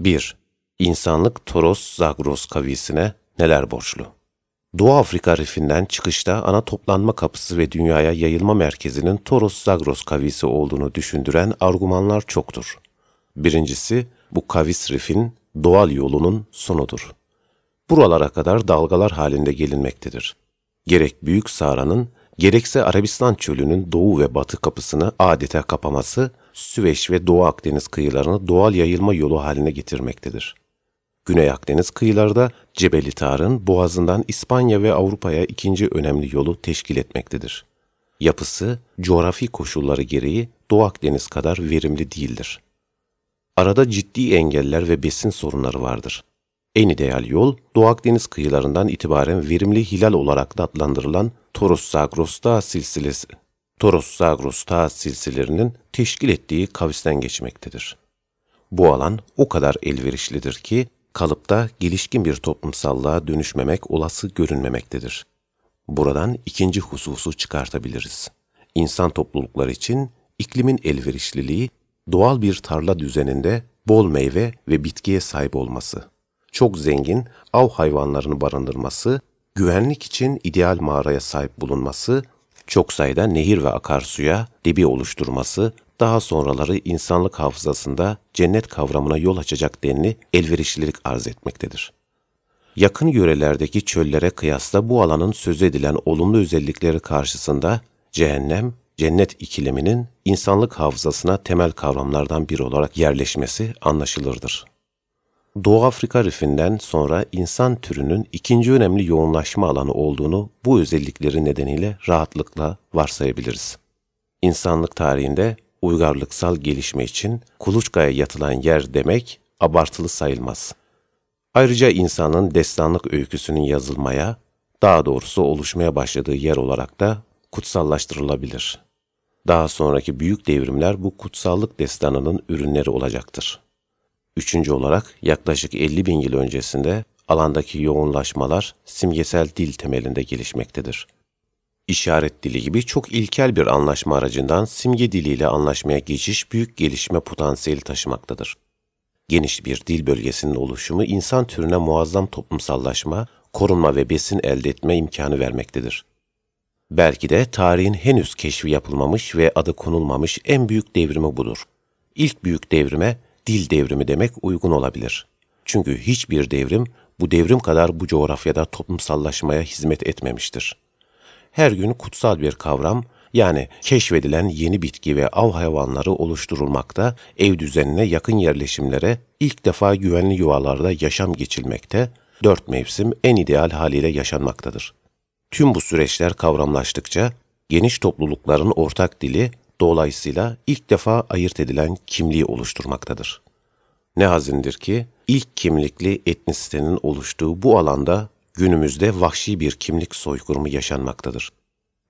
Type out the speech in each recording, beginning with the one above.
1. İnsanlık Toros-Zagros kavisine neler borçlu? Doğu Afrika rifinden çıkışta ana toplanma kapısı ve dünyaya yayılma merkezinin Toros-Zagros kavisi olduğunu düşündüren argümanlar çoktur. Birincisi, bu kavis rifin doğal yolunun sonudur. Buralara kadar dalgalar halinde gelinmektedir. Gerek Büyük Sahra'nın, gerekse Arabistan çölünün doğu ve batı kapısını adeta kapaması, Süveyş ve Doğu Akdeniz kıyılarını doğal yayılma yolu haline getirmektedir. Güney Akdeniz kıyılarda Cebeli Tar'ın boğazından İspanya ve Avrupa'ya ikinci önemli yolu teşkil etmektedir. Yapısı, coğrafi koşulları gereği Doğu Akdeniz kadar verimli değildir. Arada ciddi engeller ve besin sorunları vardır. En ideal yol, Doğu Akdeniz kıyılarından itibaren verimli hilal olarak da adlandırılan Toros-Zagros Dağ silsilesi, Toros-Zagros Dağ silsilerinin teşkil ettiği kavisten geçmektedir. Bu alan o kadar elverişlidir ki, kalıpta gelişkin bir toplumsallığa dönüşmemek olası görünmemektedir. Buradan ikinci hususu çıkartabiliriz. İnsan toplulukları için iklimin elverişliliği, doğal bir tarla düzeninde bol meyve ve bitkiye sahip olması, çok zengin av hayvanlarını barındırması, güvenlik için ideal mağaraya sahip bulunması, çok sayıda nehir ve akarsuya debi oluşturması daha sonraları insanlık hafızasında cennet kavramına yol açacak denli elverişlilik arz etmektedir. Yakın yörelerdeki çöllere kıyasla bu alanın söz edilen olumlu özellikleri karşısında cehennem, cennet ikileminin insanlık hafızasına temel kavramlardan biri olarak yerleşmesi anlaşılırdır. Doğu Afrika rifinden sonra insan türünün ikinci önemli yoğunlaşma alanı olduğunu bu özellikleri nedeniyle rahatlıkla varsayabiliriz. İnsanlık tarihinde uygarlıksal gelişme için kuluçkaya yatılan yer demek abartılı sayılmaz. Ayrıca insanın destanlık öyküsünün yazılmaya, daha doğrusu oluşmaya başladığı yer olarak da kutsallaştırılabilir. Daha sonraki büyük devrimler bu kutsallık destanının ürünleri olacaktır. Üçüncü olarak yaklaşık 50 bin yıl öncesinde alandaki yoğunlaşmalar simgesel dil temelinde gelişmektedir işaret dili gibi çok ilkel bir anlaşma aracından simge diliyle anlaşmaya geçiş büyük gelişme potansiyeli taşımaktadır. Geniş bir dil bölgesinin oluşumu insan türüne muazzam toplumsallaşma, korunma ve besin elde etme imkanı vermektedir. Belki de tarihin henüz keşfi yapılmamış ve adı konulmamış en büyük devrimi budur. İlk büyük devrime dil devrimi demek uygun olabilir. Çünkü hiçbir devrim bu devrim kadar bu coğrafyada toplumsallaşmaya hizmet etmemiştir her gün kutsal bir kavram, yani keşfedilen yeni bitki ve av hayvanları oluşturulmakta, ev düzenine yakın yerleşimlere ilk defa güvenli yuvalarda yaşam geçilmekte, dört mevsim en ideal haliyle yaşanmaktadır. Tüm bu süreçler kavramlaştıkça, geniş toplulukların ortak dili, dolayısıyla ilk defa ayırt edilen kimliği oluşturmaktadır. Ne hazindir ki, ilk kimlikli etnisitenin oluştuğu bu alanda günümüzde vahşi bir kimlik soykırımı yaşanmaktadır.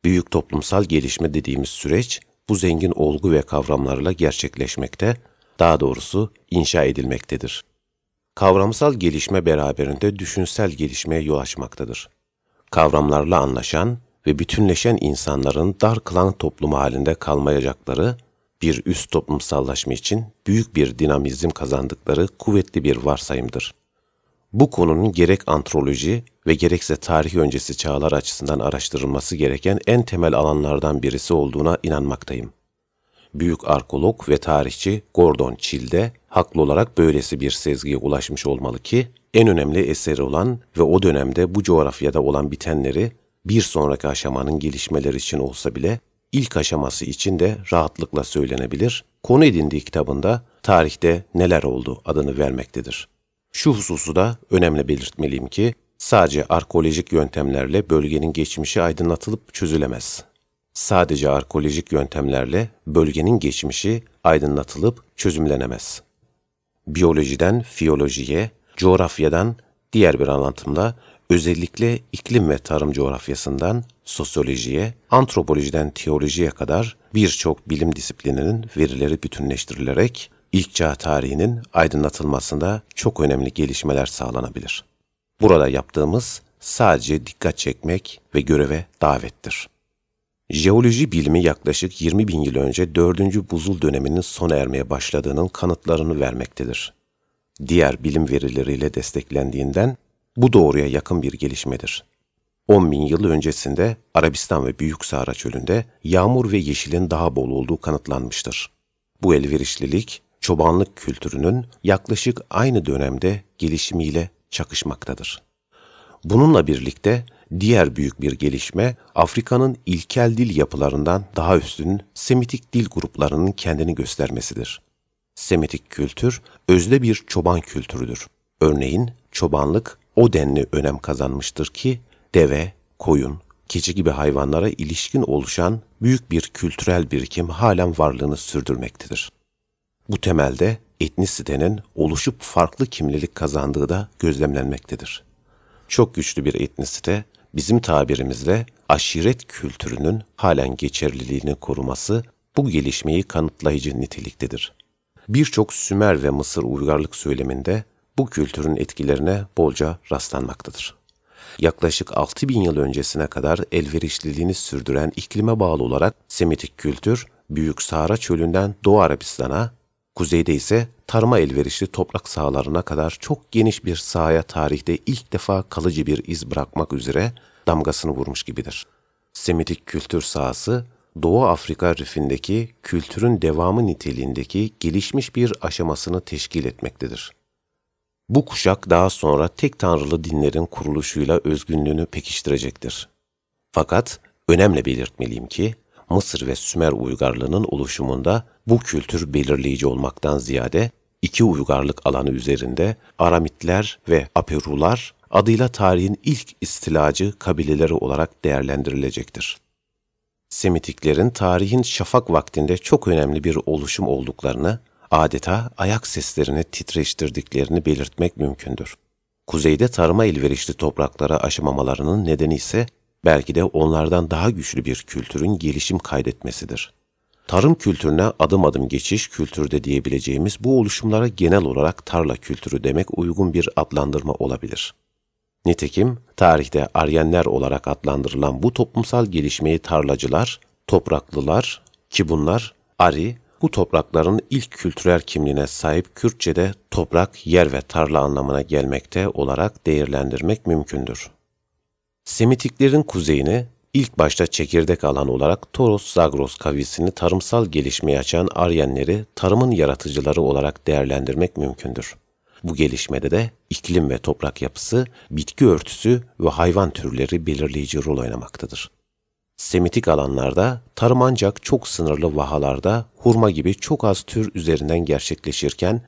Büyük toplumsal gelişme dediğimiz süreç bu zengin olgu ve kavramlarla gerçekleşmekte, daha doğrusu inşa edilmektedir. Kavramsal gelişme beraberinde düşünsel gelişmeye yol açmaktadır. Kavramlarla anlaşan ve bütünleşen insanların dar klan toplumu halinde kalmayacakları, bir üst toplumsallaşma için büyük bir dinamizm kazandıkları kuvvetli bir varsayımdır. Bu konunun gerek antroloji ve gerekse tarih öncesi çağlar açısından araştırılması gereken en temel alanlardan birisi olduğuna inanmaktayım. Büyük arkeolog ve tarihçi Gordon Childe haklı olarak böylesi bir sezgiye ulaşmış olmalı ki, en önemli eseri olan ve o dönemde bu coğrafyada olan bitenleri bir sonraki aşamanın gelişmeleri için olsa bile ilk aşaması için de rahatlıkla söylenebilir, konu edindiği kitabında tarihte neler oldu adını vermektedir. Şu hususu da önemli belirtmeliyim ki, sadece arkeolojik yöntemlerle bölgenin geçmişi aydınlatılıp çözülemez. Sadece arkeolojik yöntemlerle bölgenin geçmişi aydınlatılıp çözümlenemez. Biyolojiden fiyolojiye, coğrafyadan diğer bir anlatımla özellikle iklim ve tarım coğrafyasından sosyolojiye, antropolojiden teolojiye kadar birçok bilim disiplininin verileri bütünleştirilerek ilk çağ tarihinin aydınlatılmasında çok önemli gelişmeler sağlanabilir. Burada yaptığımız sadece dikkat çekmek ve göreve davettir. Jeoloji bilimi yaklaşık 20 bin yıl önce 4. buzul döneminin sona ermeye başladığının kanıtlarını vermektedir. diğer bilim verileriyle desteklendiğinden bu doğruya yakın bir gelişmedir. 10 bin yıl öncesinde Arabistan ve Büyük Sahra Çölü'nde yağmur ve yeşilin daha bol olduğu kanıtlanmıştır. Bu elverişlilik, çobanlık kültürünün yaklaşık aynı dönemde gelişimiyle çakışmaktadır. Bununla birlikte diğer büyük bir gelişme Afrika'nın ilkel dil yapılarından daha üstün Semitik dil gruplarının kendini göstermesidir. Semitik kültür özde bir çoban kültürüdür. Örneğin çobanlık o denli önem kazanmıştır ki deve, koyun, keçi gibi hayvanlara ilişkin oluşan büyük bir kültürel birikim halen varlığını sürdürmektedir. Bu temelde etnisitenin oluşup farklı kimlilik kazandığı da gözlemlenmektedir. Çok güçlü bir etnisite, bizim tabirimizle aşiret kültürünün halen geçerliliğini koruması bu gelişmeyi kanıtlayıcı niteliktedir. Birçok Sümer ve Mısır uygarlık söyleminde bu kültürün etkilerine bolca rastlanmaktadır. Yaklaşık 6000 yıl öncesine kadar elverişliliğini sürdüren iklime bağlı olarak Semitik kültür, Büyük Sahra Çölü'nden Doğu Arabistan'a, kuzeyde ise tarıma elverişli toprak sahalarına kadar çok geniş bir sahaya tarihte ilk defa kalıcı bir iz bırakmak üzere damgasını vurmuş gibidir. Semitik kültür sahası, Doğu Afrika rifindeki kültürün devamı niteliğindeki gelişmiş bir aşamasını teşkil etmektedir. Bu kuşak daha sonra tek tanrılı dinlerin kuruluşuyla özgünlüğünü pekiştirecektir. Fakat önemli belirtmeliyim ki, Mısır ve Sümer uygarlığının oluşumunda bu kültür belirleyici olmaktan ziyade iki uygarlık alanı üzerinde Aramitler ve Aperular adıyla tarihin ilk istilacı kabileleri olarak değerlendirilecektir. Semitiklerin tarihin şafak vaktinde çok önemli bir oluşum olduklarını, adeta ayak seslerini titreştirdiklerini belirtmek mümkündür. Kuzeyde tarıma elverişli topraklara aşamamalarının nedeni ise belki de onlardan daha güçlü bir kültürün gelişim kaydetmesidir. Tarım kültürüne adım adım geçiş kültürde diyebileceğimiz bu oluşumlara genel olarak tarla kültürü demek uygun bir adlandırma olabilir. Nitekim tarihte Aryenler olarak adlandırılan bu toplumsal gelişmeyi tarlacılar, topraklılar ki bunlar Ari, bu toprakların ilk kültürel kimliğine sahip Kürtçe'de toprak, yer ve tarla anlamına gelmekte olarak değerlendirmek mümkündür. Semitiklerin kuzeyini ilk başta çekirdek alan olarak Toros-Zagros kavisini tarımsal gelişmeye açan Aryenleri tarımın yaratıcıları olarak değerlendirmek mümkündür. Bu gelişmede de iklim ve toprak yapısı, bitki örtüsü ve hayvan türleri belirleyici rol oynamaktadır. Semitik alanlarda tarım ancak çok sınırlı vahalarda hurma gibi çok az tür üzerinden gerçekleşirken,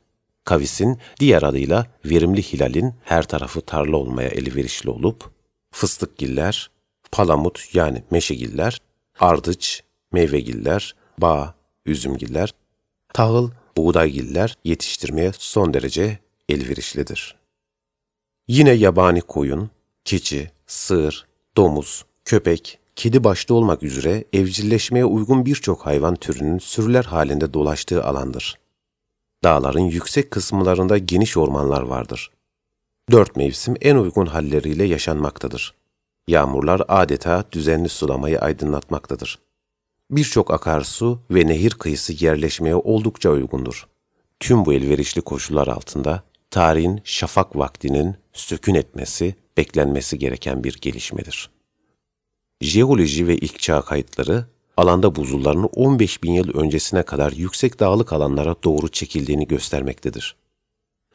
kavisin diğer adıyla verimli hilalin her tarafı tarla olmaya elverişli olup, fıstıkgiller, palamut yani meşegiller, ardıç, meyvegiller, bağ, üzümgiller, tahıl, buğdaygiller yetiştirmeye son derece elverişlidir. Yine yabani koyun, keçi, sığır, domuz, köpek, kedi başta olmak üzere evcilleşmeye uygun birçok hayvan türünün sürüler halinde dolaştığı alandır. Dağların yüksek kısımlarında geniş ormanlar vardır. Dört mevsim en uygun halleriyle yaşanmaktadır. Yağmurlar adeta düzenli sulamayı aydınlatmaktadır. Birçok akarsu ve nehir kıyısı yerleşmeye oldukça uygundur. Tüm bu elverişli koşullar altında tarihin şafak vaktinin sökün etmesi, beklenmesi gereken bir gelişmedir. Jeoloji ve ilk çağ kayıtları, alanda buzullarının 15 bin yıl öncesine kadar yüksek dağlık alanlara doğru çekildiğini göstermektedir.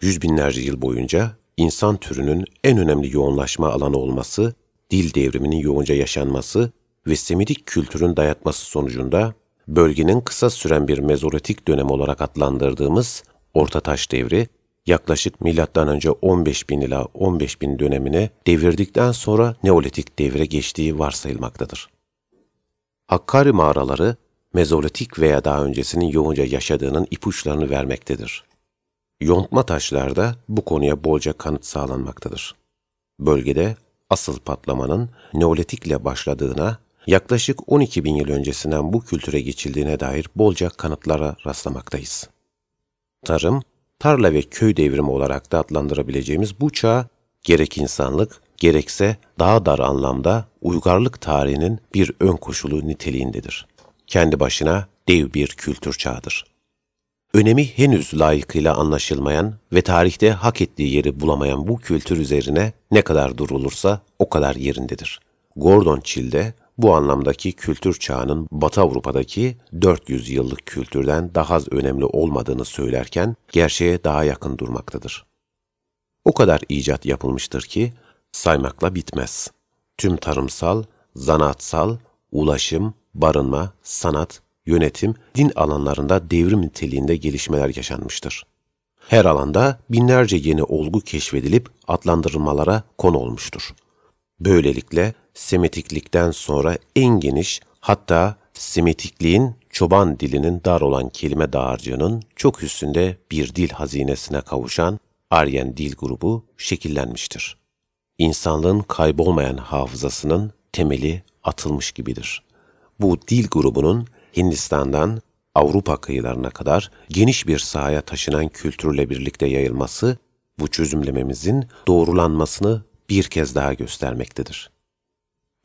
Yüz binlerce yıl boyunca insan türünün en önemli yoğunlaşma alanı olması, dil devriminin yoğunca yaşanması ve Semitik kültürün dayatması sonucunda bölgenin kısa süren bir mezolitik dönem olarak adlandırdığımız Orta Taş Devri yaklaşık önce 15 bin ila 15 bin dönemine devirdikten sonra Neolitik devre geçtiği varsayılmaktadır. Hakkari mağaraları Mezolitik veya daha öncesinin yoğunca yaşadığının ipuçlarını vermektedir. Yontma taşlarda bu konuya bolca kanıt sağlanmaktadır. Bölgede asıl patlamanın Neolitikle başladığına, yaklaşık 12 bin yıl öncesinden bu kültüre geçildiğine dair bolca kanıtlara rastlamaktayız. Tarım, tarla ve köy devrimi olarak da adlandırabileceğimiz bu çağ, gerek insanlık, gerekse daha dar anlamda uygarlık tarihinin bir ön koşulu niteliğindedir. Kendi başına dev bir kültür çağıdır. önemi henüz layıkıyla anlaşılmayan ve tarihte hak ettiği yeri bulamayan bu kültür üzerine ne kadar durulursa o kadar yerindedir. Gordon Childe bu anlamdaki kültür çağının Batı Avrupa'daki 400 yıllık kültürden daha az önemli olmadığını söylerken gerçeğe daha yakın durmaktadır. O kadar icat yapılmıştır ki saymakla bitmez. Tüm tarımsal, zanaatsal, ulaşım, barınma, sanat, yönetim, din alanlarında devrim niteliğinde gelişmeler yaşanmıştır. Her alanda binlerce yeni olgu keşfedilip adlandırılmalara konu olmuştur. Böylelikle Semitiklikten sonra en geniş hatta Semitikliğin çoban dilinin dar olan kelime dağarcığının çok üstünde bir dil hazinesine kavuşan Aryen dil grubu şekillenmiştir. İnsanlığın kaybolmayan hafızasının temeli atılmış gibidir. Bu dil grubunun Hindistan'dan Avrupa kıyılarına kadar geniş bir sahaya taşınan kültürle birlikte yayılması, bu çözümlememizin doğrulanmasını bir kez daha göstermektedir.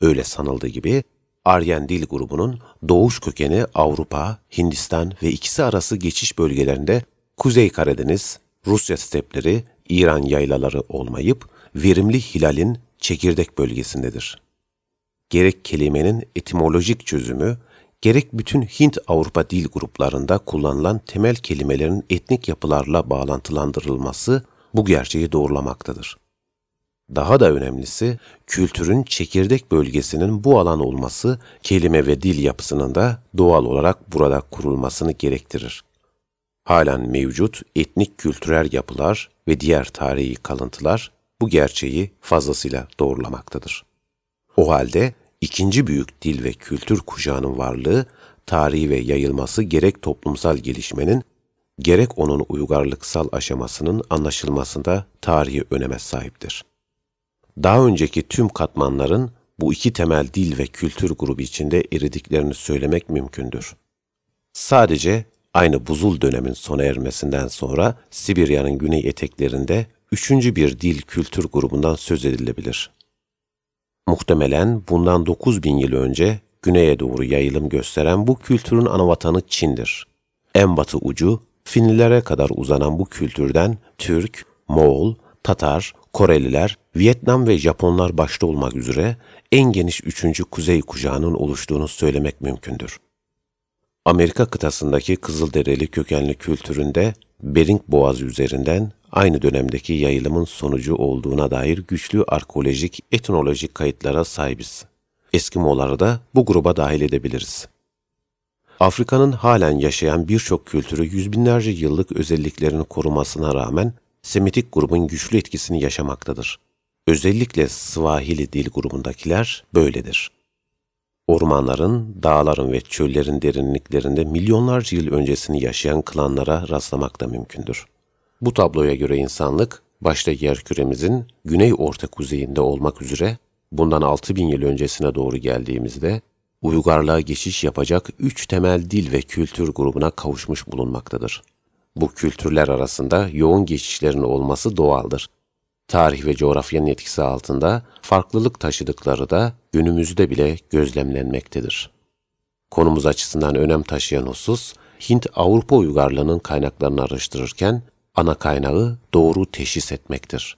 Öyle sanıldığı gibi Aryen dil grubunun doğuş kökeni Avrupa, Hindistan ve ikisi arası geçiş bölgelerinde Kuzey Karadeniz, Rusya stepleri, İran yaylaları olmayıp verimli hilalin çekirdek bölgesindedir. Gerek kelimenin etimolojik çözümü, gerek bütün Hint-Avrupa dil gruplarında kullanılan temel kelimelerin etnik yapılarla bağlantılandırılması bu gerçeği doğrulamaktadır. Daha da önemlisi, kültürün çekirdek bölgesinin bu alan olması, kelime ve dil yapısının da doğal olarak burada kurulmasını gerektirir. Halen mevcut etnik kültürel yapılar ve diğer tarihi kalıntılar bu gerçeği fazlasıyla doğrulamaktadır. O halde ikinci büyük dil ve kültür kuşağının varlığı, tarihi ve yayılması gerek toplumsal gelişmenin, gerek onun uygarlıksal aşamasının anlaşılmasında tarihi öneme sahiptir. Daha önceki tüm katmanların bu iki temel dil ve kültür grubu içinde eridiklerini söylemek mümkündür. Sadece aynı buzul dönemin sona ermesinden sonra Sibirya'nın güney eteklerinde üçüncü bir dil kültür grubundan söz edilebilir. Muhtemelen bundan 9000 yıl önce güneye doğru yayılım gösteren bu kültürün anavatanı Çin'dir. En batı ucu Finlilere kadar uzanan bu kültürden Türk, Moğol, Tatar, Koreliler, Vietnam ve Japonlar başta olmak üzere en geniş üçüncü kuzey kuşağının oluştuğunu söylemek mümkündür. Amerika kıtasındaki Kızılderili kökenli kültüründe Bering Boğazı üzerinden aynı dönemdeki yayılımın sonucu olduğuna dair güçlü arkeolojik, etnolojik kayıtlara sahibiz. Eskimoları da bu gruba dahil edebiliriz. Afrika'nın halen yaşayan birçok kültürü yüz binlerce yıllık özelliklerini korumasına rağmen Semitik grubun güçlü etkisini yaşamaktadır. Özellikle Swahili dil grubundakiler böyledir. Ormanların, dağların ve çöllerin derinliklerinde milyonlarca yıl öncesini yaşayan klanlara rastlamak da mümkündür. Bu tabloya göre insanlık, başta yer küremizin güney orta kuzeyinde olmak üzere bundan 6000 yıl öncesine doğru geldiğimizde uygarlığa geçiş yapacak üç temel dil ve kültür grubuna kavuşmuş bulunmaktadır. Bu kültürler arasında yoğun geçişlerin olması doğaldır. Tarih ve coğrafyanın etkisi altında farklılık taşıdıkları da günümüzde bile gözlemlenmektedir. Konumuz açısından önem taşıyan husus, Hint-Avrupa uygarlığının kaynaklarını araştırırken ana kaynağı doğru teşhis etmektir.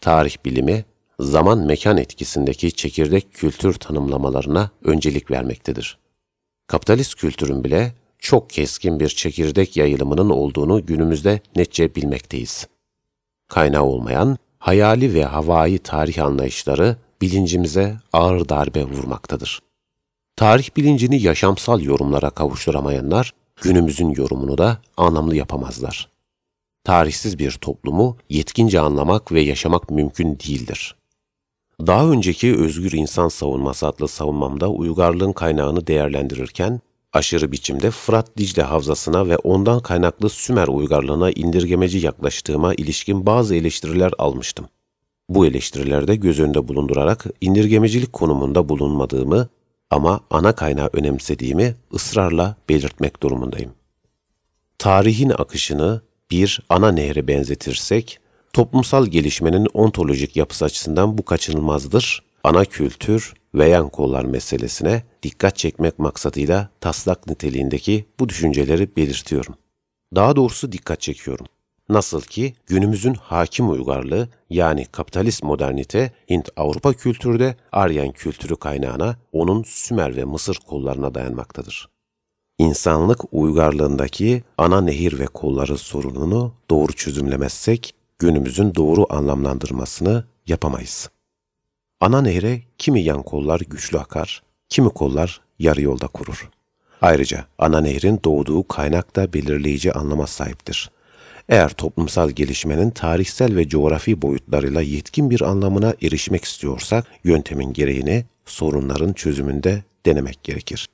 Tarih bilimi, zaman mekan etkisindeki çekirdek kültür tanımlamalarına öncelik vermektedir. Kapitalist kültürün bile çok keskin bir çekirdek yayılımının olduğunu günümüzde netçe bilmekteyiz. Kaynağı olmayan, hayali ve havai tarih anlayışları bilincimize ağır darbe vurmaktadır. Tarih bilincini yaşamsal yorumlara kavuşturamayanlar, günümüzün yorumunu da anlamlı yapamazlar. Tarihsiz bir toplumu yetkince anlamak ve yaşamak mümkün değildir. Daha önceki Özgür İnsan Savunması adlı savunmamda uygarlığın kaynağını değerlendirirken, aşırı biçimde Fırat Dicle Havzası'na ve ondan kaynaklı Sümer uygarlığına indirgemeci yaklaştığıma ilişkin bazı eleştiriler almıştım. Bu eleştirilerde göz önünde bulundurarak indirgemecilik konumunda bulunmadığımı ama ana kaynağı önemsediğimi ısrarla belirtmek durumundayım. Tarihin akışını bir ana nehre benzetirsek, toplumsal gelişmenin ontolojik yapısı açısından bu kaçınılmazdır. Ana kültür, ve yan kollar meselesine dikkat çekmek maksadıyla taslak niteliğindeki bu düşünceleri belirtiyorum. Daha doğrusu dikkat çekiyorum. Nasıl ki günümüzün hakim uygarlığı yani kapitalist modernite Hint-Avrupa kültürde Aryan kültürü kaynağına onun Sümer ve Mısır kollarına dayanmaktadır. İnsanlık uygarlığındaki ana nehir ve kolları sorununu doğru çözümlemezsek günümüzün doğru anlamlandırmasını yapamayız. Ana nehre kimi yan kollar güçlü akar, kimi kollar yarı yolda kurur. Ayrıca ana nehrin doğduğu kaynak da belirleyici anlama sahiptir. Eğer toplumsal gelişmenin tarihsel ve coğrafi boyutlarıyla yetkin bir anlamına erişmek istiyorsak, yöntemin gereğini sorunların çözümünde denemek gerekir.